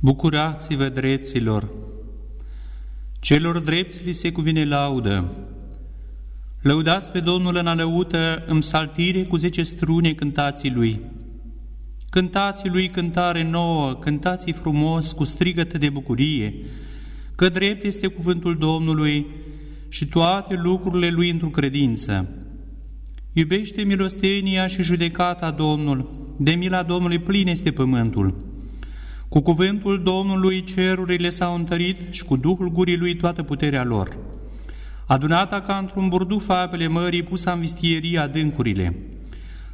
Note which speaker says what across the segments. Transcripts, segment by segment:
Speaker 1: Bucurați-vă, drepților! Celor drepți li se cuvine laudă. Lăudați pe Domnul în alăută, în saltire cu zece strune cântații Lui. Cântații Lui cântare nouă, cântații frumos, cu strigăt de bucurie, că drept este cuvântul Domnului și toate lucrurile Lui într-o credință. Iubește milostenia și judecata Domnul, de mila Domnului plin este pământul. Cu cuvântul Domnului cerurile s-au întărit și cu Duhul gurii lui toată puterea lor. Adunata ca într-un burduf apele mării, pusă în vistierii adâncurile.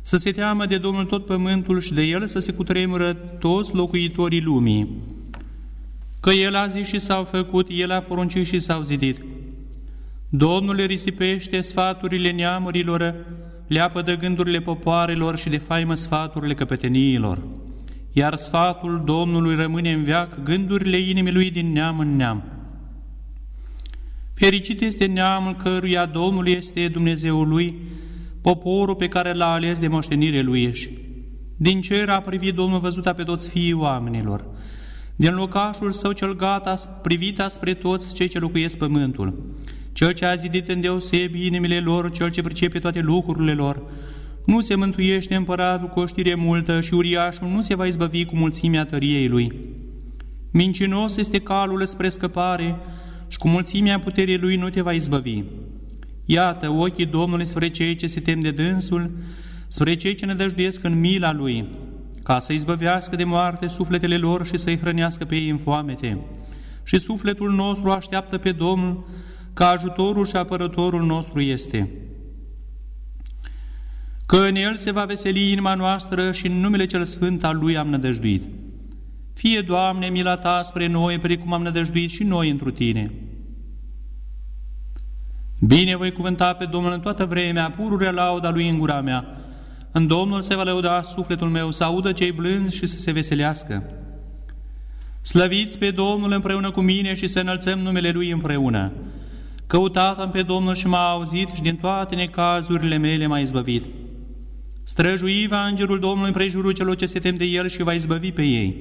Speaker 1: Să se teamă de Domnul tot pământul și de El să se cutremură toți locuitorii lumii. Că El a zis și s-au făcut, El a poruncit și s-au zidit. Domnul le risipește sfaturile neamurilor, le apădă gândurile popoarelor și de faimă sfaturile căpeteniilor iar sfatul Domnului rămâne în veac gândurile inimii lui din neam în neam. Fericit este neamul căruia Domnul este Dumnezeul lui, poporul pe care l-a ales de moștenire lui ești. Din cer a privit Domnul văzuta pe toți fiii oamenilor. Din locașul său cel gata privita spre toți cei ce locuiesc pământul. Cel ce a zidit în deosebi inimile lor, cel ce pricepe toate lucrurile lor, nu se mântuiește împăratul cu o știre multă și uriașul nu se va izbăvi cu mulțimea tăriei lui. Mincinos este calul spre scăpare și cu mulțimea puterii lui nu te va izbăvi. Iată ochii Domnului spre cei ce se tem de dânsul, spre cei ce ne dăjduiesc în mila lui, ca să izbăvească de moarte sufletele lor și să-i hrănească pe ei în foamete. Și sufletul nostru așteaptă pe Domnul, ca ajutorul și apărătorul nostru este că în El se va veseli inima noastră și în numele Cel Sfânt al Lui am nădăjduit. Fie, Doamne, mila Ta spre noi, precum am nădăjduit și noi întru Tine. Bine voi cuvânta pe Domnul în toată vremea, pururea lauda Lui în gura mea. În Domnul se va lăuda sufletul meu, să audă cei blânzi și să se veselească. Slăviți pe Domnul împreună cu mine și să înălțăm numele Lui împreună. Căutat am pe Domnul și m-a auzit și din toate necazurile mele m-a izbăvit. Străjui va îngerul Domnului împrejurul celor ce se tem de el și va izbăvi pe ei.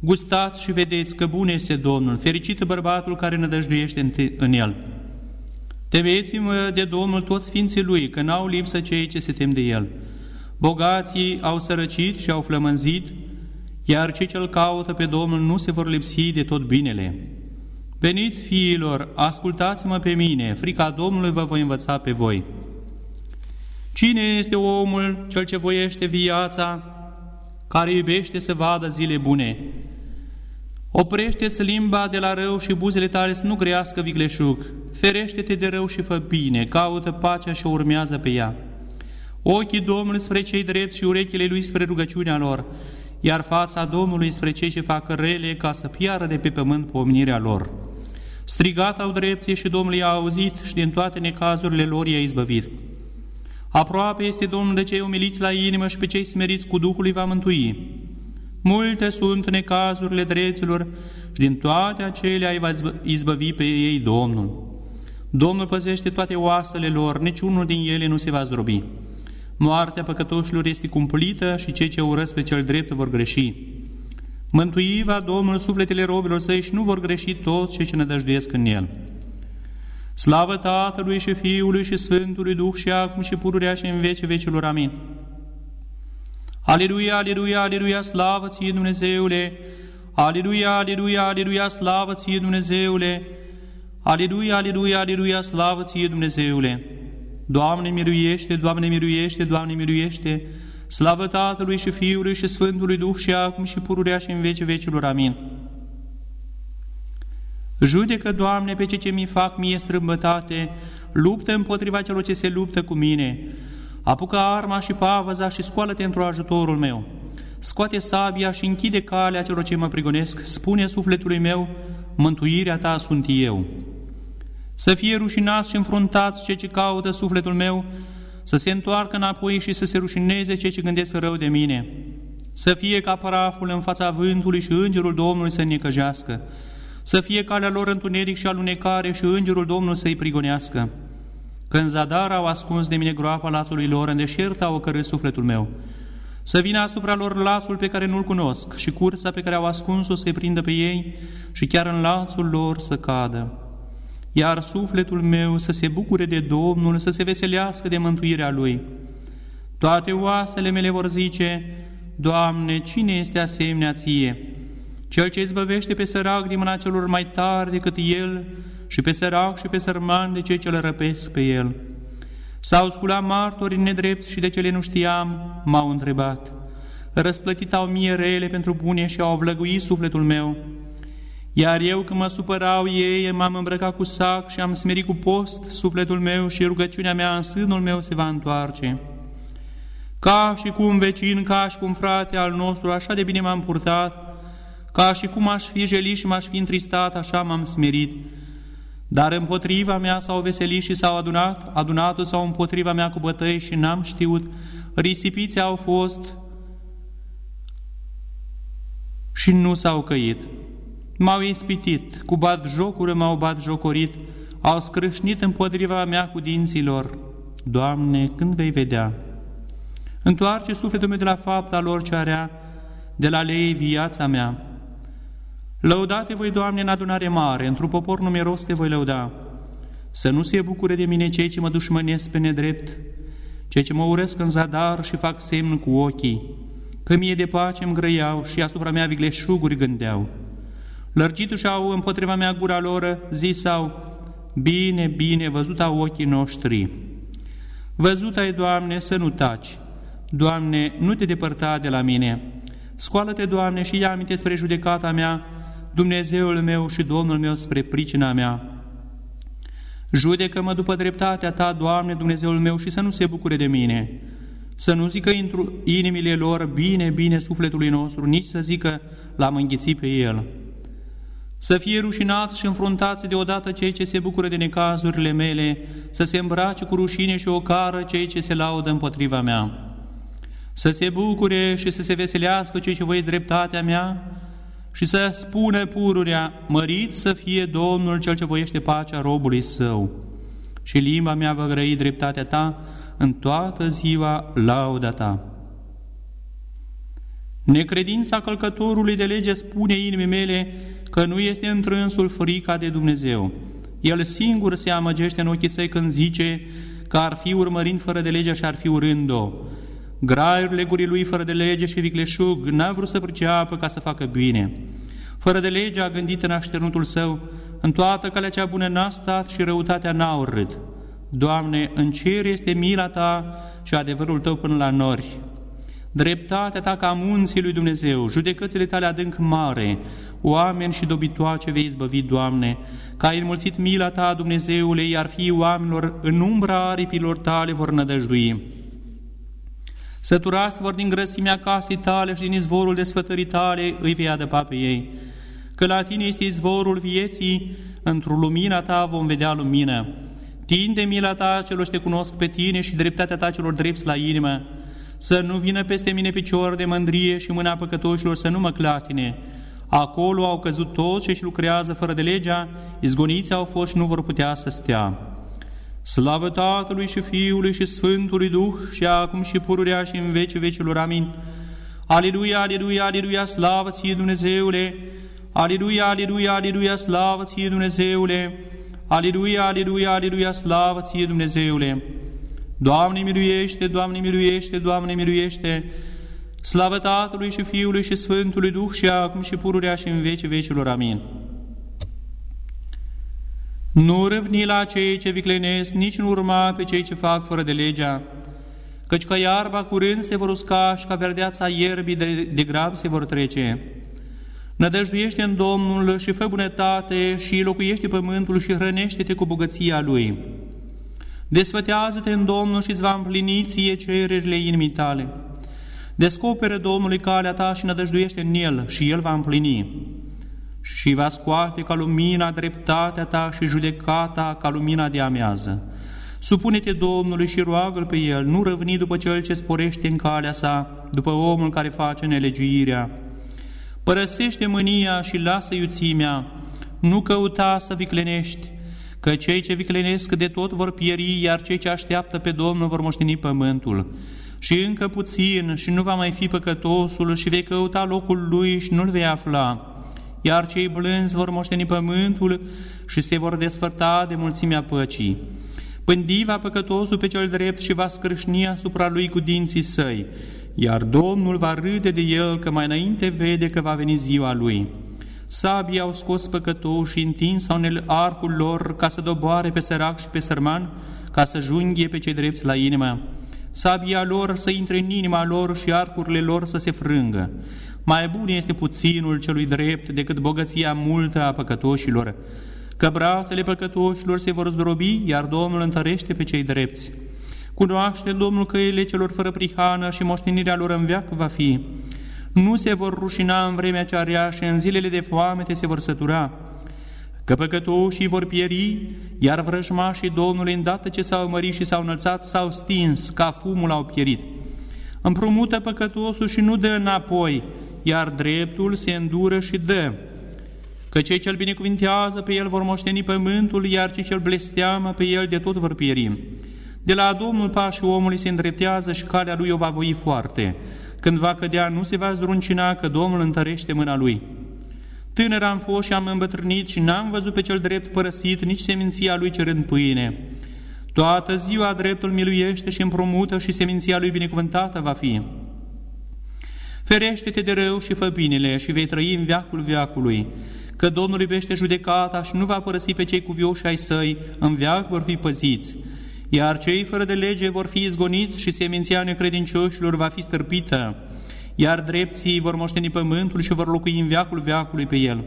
Speaker 1: Gustați și vedeți că bun este Domnul, fericit bărbatul care nădăjduiește în el. Temeți-mă de Domnul toți ființii Lui, că n-au lipsă cei ce se tem de El. Bogații au sărăcit și au flămânzit, iar cei ce-L caută pe Domnul nu se vor lipsi de tot binele. Veniți, fiilor, ascultați-mă pe mine, frica Domnului vă voi învăța pe voi. Cine este omul cel ce voiește viața, care iubește să vadă zile bune? Oprește-ți limba de la rău și buzele tale să nu grească vigleșug. Ferește-te de rău și fă bine, caută pacea și urmează pe ea. Ochii Domnului spre cei drepți și urechile Lui spre rugăciunea lor, iar fața Domnului spre cei ce fac rele ca să piară de pe pământ pomenirea lor. Strigat au drepție și Domnul i-a auzit și din toate necazurile lor i-a izbăvit. Aproape este Domnul de cei umiliți la inimă și pe cei smeriți cu Duhul îi va mântui. Multe sunt necazurile dreților și din toate acelea îi va izbăvi pe ei Domnul. Domnul păzește toate oasele lor, niciunul din ele nu se va zdrobi. Moartea păcătoșilor este cumplită și cei ce urăsc pe cel drept vor greși. Mântuiva Domnul sufletele robilor săi și nu vor greși toți cei ce nădăjduiesc în el. Slavă Tatălui și Fiului și Sfântului Duh și acum și pururea și în vece vecilor. Amin. Aleluia, aleluia, aleluia, slavă ție Dumnezeule! Aleluia, aleluia, aleluia, slavă ție Dumnezeule! Aleluia, aleluia, aleluia, slavă ție Dumnezeule! Doamne miluiește, Doamne miluiește, Doamne miluiește! Slavă Tatălui și Fiului și Sfântului Duh și acum și pururea și în vece vecilor. Amin. Judecă, Doamne, pe cei ce mi fac mie strâmbătate, luptă împotriva celor ce se luptă cu mine. Apucă arma și pavăza și scoală-te într-o ajutorul meu. Scoate sabia și închide calea celor ce mă prigonesc, spune sufletului meu, mântuirea ta sunt eu. Să fie rușinați și înfruntați cei ce caută sufletul meu, să se întoarcă înapoi și să se rușineze cei ce gândesc rău de mine. Să fie ca paraful în fața vântului și îngerul Domnului să ne căjească să fie calea lor întuneric și alunecare și îngerul Domnului să-i prigonească. Când zadar au ascuns de mine groapa lațului lor, în deșert au ocărât sufletul meu. Să vină asupra lor lațul pe care nu-l cunosc și cursa pe care au ascuns-o să-i prindă pe ei și chiar în lațul lor să cadă. Iar sufletul meu să se bucure de Domnul, să se veselească de mântuirea Lui. Toate oasele mele vor zice, Doamne, cine este asemenea Ție? Cel ce izbăvește pe sărac din mâna celor mai tari decât El și pe sărac și pe sărman de cei ce le răpesc pe El. S-au sculat martori nedrepți și de ce le nu știam, m-au întrebat. Răsplătit au mie rele pentru bune și au vlăguit sufletul meu. Iar eu când mă supărau ei, m-am îmbrăcat cu sac și am smerit cu post sufletul meu și rugăciunea mea în sânul meu se va întoarce. Ca și cum vecin, ca și cum frate al nostru, așa de bine m-am purtat, ca și cum aș fi jelit și m-aș fi întristat, așa m-am smerit. Dar împotriva mea s-au veselit și s-au adunat, adunatul sau împotriva mea cu bătăi și n-am știut, risipiți au fost și nu s-au căit. M-au ispitit, cu bat jocură m-au bat jocorit, au scrâșnit împotriva mea cu dinților. Doamne, când vei vedea? Întoarce sufletul meu de la fapta lor ce area, de la lei viața mea. Lăudate voi, Doamne, în adunare mare, într-un popor numeros te voi lăuda. Să nu se bucure de mine cei ce mă dușmănesc pe nedrept, cei ce mă urăsc în zadar și fac semn cu ochii, că mie de pace îmi grăiau și asupra mea vigleșuguri gândeau. Lărgitu au împotriva mea gura lor, zisau, bine, bine, văzut au ochii noștri. Văzut ai, Doamne, să nu taci. Doamne, nu te depărta de la mine. Scoală-te, Doamne, și ia aminte spre judecata mea, Dumnezeul meu și Domnul meu spre pricina mea. Judecă-mă după dreptatea Ta, Doamne, Dumnezeul meu, și să nu se bucure de mine. Să nu zică intru inimile lor, bine, bine sufletului nostru, nici să zică, l-am înghițit pe el. Să fie rușinați și înfruntați deodată cei ce se bucură de necazurile mele, să se îmbrace cu rușine și ocară cei ce se laudă împotriva mea. Să se bucure și să se veselească cei ce voiesc dreptatea mea, și să spună pururea, mărit să fie Domnul cel ce voiește pacea robului său. Și limba mea va grăi dreptatea ta în toată ziua lauda ta. Necredința călcătorului de lege spune inimii mele că nu este întrânsul frica de Dumnezeu. El singur se amăgește în ochii săi când zice că ar fi urmărind fără de legea și ar fi urând-o. Graiurile gurii lui fără de lege și vicleșug n-a vrut să priceapă ca să facă bine. Fără de lege a gândit în așternutul său, în toată calea cea bună n-a stat și răutatea n-a urât. Doamne, în cer este mila Ta și adevărul Tău până la nori. Dreptatea Ta ca munții lui Dumnezeu, judecățile Tale adânc mare, oameni și dobitoace vei izbăvi, Doamne, ca ai înmulțit mila Ta, Dumnezeule, iar fiii oamenilor în umbra aripilor Tale vor nădăjdui. Săturați vor din grăsimea casei tale și din izvorul desfătării tale îi vei adăpa pe ei. Că la tine este izvorul vieții, într-o lumina ta vom vedea lumină. Tinde mila ta celor ce te cunosc pe tine și dreptatea ta celor drepți la inimă. Să nu vină peste mine picior de mândrie și mâna păcătoșilor să nu mă clatine. Acolo au căzut toți ce lucrează fără de legea, izgoniți au fost și nu vor putea să stea. Slavă Tatălui și Fiului și Sfântului Duh și acum și pururea și în vece vecilor. Amin. Aleluia, aleluia, aleluia, slavă ție Dumnezeule! Aleluia, aleluia, aleluia, slavă ție Dumnezeule! Aleluia, aleluia, aleluia, slavă ție Dumnezeule! Doamne miluiește, Doamne miluiește, Doamne miluiește! Slavă Tatălui și Fiului și Sfântului Duh și acum și pururea și în vece vecilor. Amin. Nu râvni la cei ce viclenesc, nici nu urma pe cei ce fac fără de legea, căci ca iarba curând se vor usca și ca verdeața ierbii de, de grab se vor trece. Nădăjduiește în Domnul și fă bunătate și locuiește pământul și hrănește-te cu bogăția Lui. Desfătează-te în Domnul și îți va împlini ție cererile inimii tale. Descoperă Domnului calea ta și nădăjduiește în El și El va împlini și va scoate ca lumina dreptatea ta și judecata ca lumina de amează. Supune-te Domnului și roagă pe El, nu răvni după cel ce sporește în calea sa, după omul care face nelegiuirea. Părăsește mânia și lasă iuțimea, nu căuta să viclenești, că cei ce viclenesc de tot vor pieri, iar cei ce așteaptă pe Domnul vor moșteni pământul. și încă puțin și nu va mai fi păcătosul și vei căuta locul lui și nu-l vei afla. Iar cei blânzi vor moșteni pământul și se vor desfărta de mulțimea păcii. Pândi va păcătosul pe cel drept și va scrâșni asupra lui cu dinții săi, iar Domnul va râde de el că mai înainte vede că va veni ziua lui. Sabii au scos păcătoși și întins au arcul lor ca să doboare pe sărac și pe sărman, ca să junghie pe cei drepți la inimă. Sabia lor să intre în inima lor și arcurile lor să se frângă. Mai bun este puținul celui drept decât bogăția multă a păcătoșilor, că brațele păcătoșilor se vor zdrobi, iar Domnul întărește pe cei drepți. Cunoaște Domnul căile celor fără prihană și moștenirea lor în veac va fi. Nu se vor rușina în vremea cea rea și în zilele de foamete se vor sătura că păcătoșii vor pieri, iar vrăjmașii Domnului, îndată ce s-au mărit și s-au înălțat, s-au stins, ca fumul au pierit. Împrumută păcătosul și nu dă înapoi, iar dreptul se îndură și dă. Că cei ce-l binecuvintează pe el vor moșteni pământul, iar cei ce-l blesteamă pe el de tot vor pieri. De la Domnul pașii omului se îndreptează și calea lui o va voi foarte. Când va cădea, nu se va zdruncina, că Domnul întărește mâna lui. Tânăr am fost și am îmbătrânit și n-am văzut pe cel drept părăsit, nici seminția lui cerând pâine. Toată ziua dreptul miluiește și împrumută și seminția lui binecuvântată va fi. Ferește-te de rău și fă binele și vei trăi în veacul veacului, că Domnul iubește judecata și nu va părăsi pe cei cuvioși ai săi, în veac vor fi păziți. Iar cei fără de lege vor fi izgoniți și seminția necredincioșilor va fi stârpită iar drepții vor moșteni pământul și vor locui în veacul veacului pe el.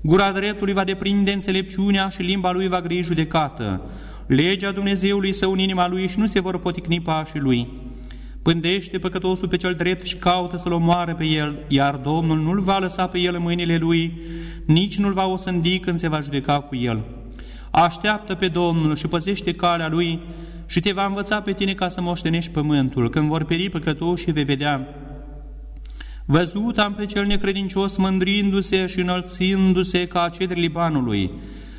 Speaker 1: Gura dreptului va deprinde înțelepciunea și limba lui va griji judecată. Legea Dumnezeului său în inima lui și nu se vor poticni pașii lui. Pândește păcătosul pe cel drept și caută să-l omoare pe el, iar Domnul nu-l va lăsa pe el în mâinile lui, nici nu-l va osândi când se va judeca cu el. Așteaptă pe Domnul și păzește calea lui și te va învăța pe tine ca să moștenești pământul. Când vor peri păcătoși, vei vedea Văzut am pe cel necredincios mândrindu-se și înălțindu-se ca cedri Libanului.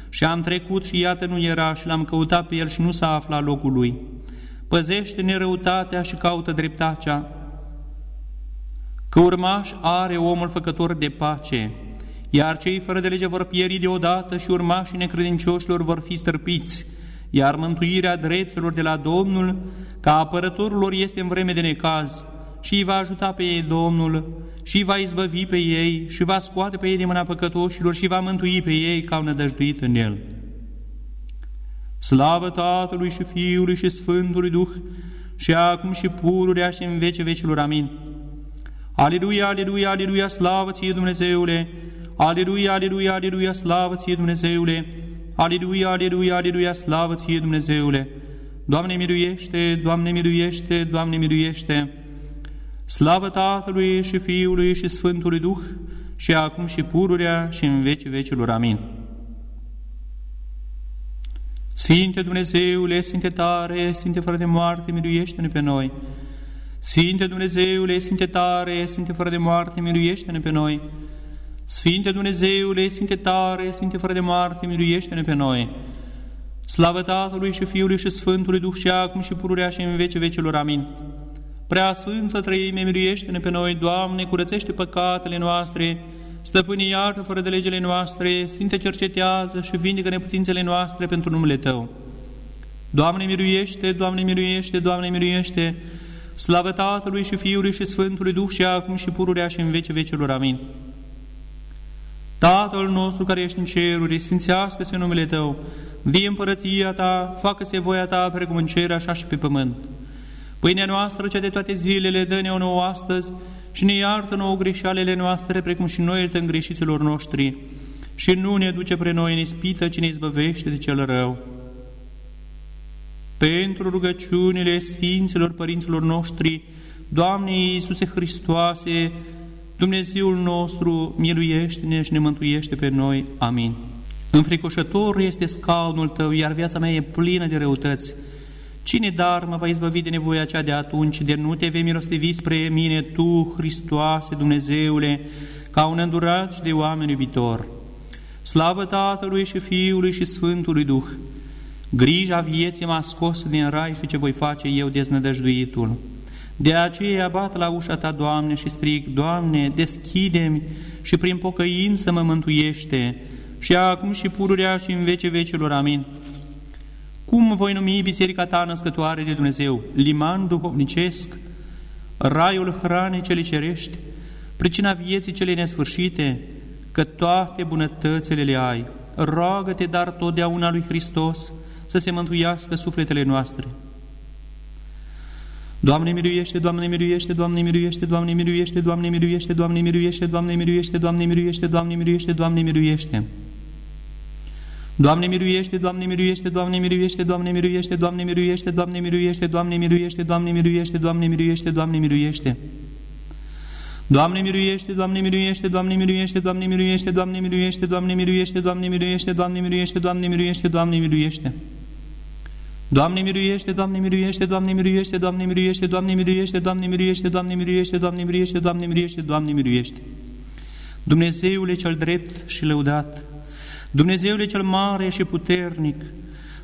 Speaker 1: Și am trecut și iată nu era și l-am căutat pe el și nu s-a aflat locul lui. Păzește nerăutatea și caută dreptatea, că urmaș are omul făcător de pace, iar cei fără de lege vor pieri deodată și urmașii necredincioșilor vor fi stârpiți, iar mântuirea dreptelor de la Domnul, ca apărătorul lor este în vreme de necaz, și îi va ajuta pe ei Domnul și îi va izbăvi pe ei și va scoate pe ei din mâna păcătoșilor și va mântui pe ei ca au nădăjduit în El. Slavă Tatălui și Fiului și Sfântului Duh și acum și pururea și în vece vecilor. Amin. Aleluia, aleluia, aleluia, slavă ție Dumnezeule! Aleluia, aleluia, aleluia, slavă ție Dumnezeule! Aleluia, aleluia, aleluia, slavă ție Dumnezeule! Doamne miluiește, Doamne miluiește, Doamne miluiește! Slavă Tatălui și Fiului și Sfântului Duh, și acum și pururea și în vecii vecilor. Amin. Sfinte Dumnezeule, Sfinte tare, Sfinte fără de moarte, miluiește-ne pe noi. Sfinte Dumnezeule, Sfinte tare, Sfinte fără de moarte, miluiește-ne pe noi. Sfinte Dumnezeule, Sfinte tare, Sfinte fără de moarte, miluiește-ne pe noi. Slavă Tatălui și Fiului și Sfântului Duh și acum și pururea și în vecii vecilor. Amin. Prea Sfântă Trăime, miluiește-ne pe noi, Doamne, curățește păcatele noastre, stăpâni iartă fără de legele noastre, Sfinte cercetează și vindecă neputințele noastre pentru numele Tău. Doamne miluiește, Doamne miluiește, Doamne miluiește, slavă Tatălui și Fiului și Sfântului Duh și acum și pururea și în vece vecelor. Amin. Tatăl nostru care ești în ceruri, sfințească-se numele Tău, vie împărăția Ta, facă-se voia Ta precum în cer, așa și pe pământ. Pâinea noastră, cea de toate zilele, dă-ne-o nouă astăzi și ne iartă nouă greșalele noastre, precum și noi iertăm greșiților noștri. Și nu ne duce pre noi în ispită, ci ne izbăvește de cel rău. Pentru rugăciunile Sfinților Părinților noștri, Doamne Iisuse Hristoase, Dumnezeul nostru, miluiește-ne și ne mântuiește pe noi. Amin. Înfricoșător este scaunul Tău, iar viața mea e plină de răutăți. Cine dar mă va izbăvi de nevoia cea de atunci, de nu te vei milostivi spre mine, Tu, Hristoase, Dumnezeule, ca un îndurat și de oameni iubitor. Slavă Tatălui și Fiului și Sfântului Duh! Grija vieții m-a scos din rai și ce voi face eu deznădăjduitul. De aceea bat la ușa Ta, Doamne, și strig, Doamne, deschide-mi și prin pocăință mă mântuiește, și acum și pururea și în vece vecilor. Amin. Cum voi numi biserica Ta născătoare de Dumnezeu? Liman duhovnicesc, raiul hranei cele cerești, pricina vieții cele nesfârșite, că toate bunătățile le ai. Roagă-te dar totdeauna lui Hristos să se mântuiască sufletele noastre. Doamne miluiește, Doamne miluiește, Doamne miluiește, Doamne miluiește, Doamne miluiește, Doamne miluiește, Doamne miluiește, Doamne miluiește, Doamne miluiește, Doamne miluiește. Doamne miluiește, Doamne miluiește, Doamne miluiește, Doamne miluiește, Doamne miluiește, Doamne miluiește, Doamne miluiește, Doamne miluiește, Doamne miluiește, Doamne miluiește. Doamne miluiește, Doamne miluiește, Doamne miluiește, Doamne miluiește, Doamne miluiește, Doamne miluiește, Doamne miluiește, Doamne miluiește, Doamne miluiește, Doamne miluiește. Doamne miluiește, Doamne miluiește, Doamne miluiește, Doamne miluiește, Doamne miluiește, Doamne miluiește, Doamne miluiește, Doamne miluiește, Doamne miluiește, Doamne miluiește. Dumnezeule cel drept și lăudat, Dumnezeule cel mare și puternic,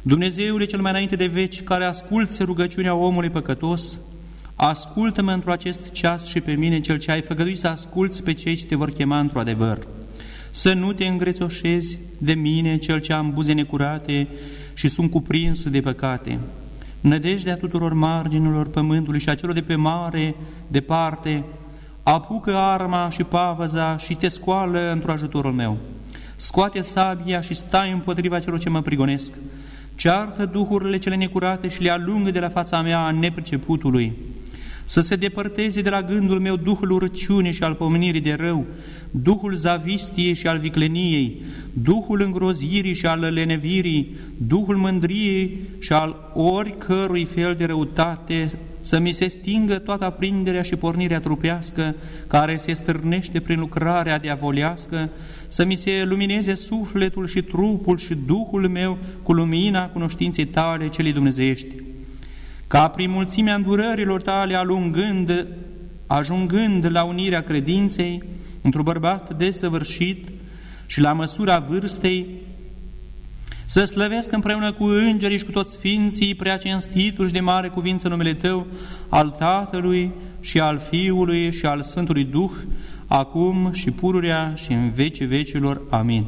Speaker 1: Dumnezeule cel mai înainte de veci, care asculți rugăciunea omului păcătos, ascultă-mă într acest ceas și pe mine, cel ce ai făgăduit să asculți pe cei ce te vor chema într-o adevăr. Să nu te îngrețoșezi de mine, cel ce am buze necurate și sunt cuprins de păcate. Nădejdea tuturor marginilor pământului și a celor de pe mare, departe, apucă arma și pavăza și te scoală într-o ajutorul meu scoate sabia și stai împotriva celor ce mă prigonesc, ceartă duhurile cele necurate și le alungă de la fața mea a nepriceputului, să se depărteze de la gândul meu duhul urăciunii și al pomenirii de rău, duhul zavistiei și al vicleniei, duhul îngrozirii și al lenevirii, duhul mândriei și al oricărui fel de răutate să mi se stingă toată aprinderea și pornirea trupească care se stârnește prin lucrarea diavolească, să mi se lumineze sufletul și trupul și duhul meu cu lumina cunoștinței tale celei dumnezeiești. Ca prin mulțimea îndurărilor tale alungând, ajungând la unirea credinței, într-un bărbat desăvârșit și la măsura vârstei, să slăvesc împreună cu îngerii și cu toți sfinții, prea cinstitul și de mare cuvință numele Tău, al Tatălui și al Fiului și al Sfântului Duh, acum și pururea și în vecii vecilor. Amin.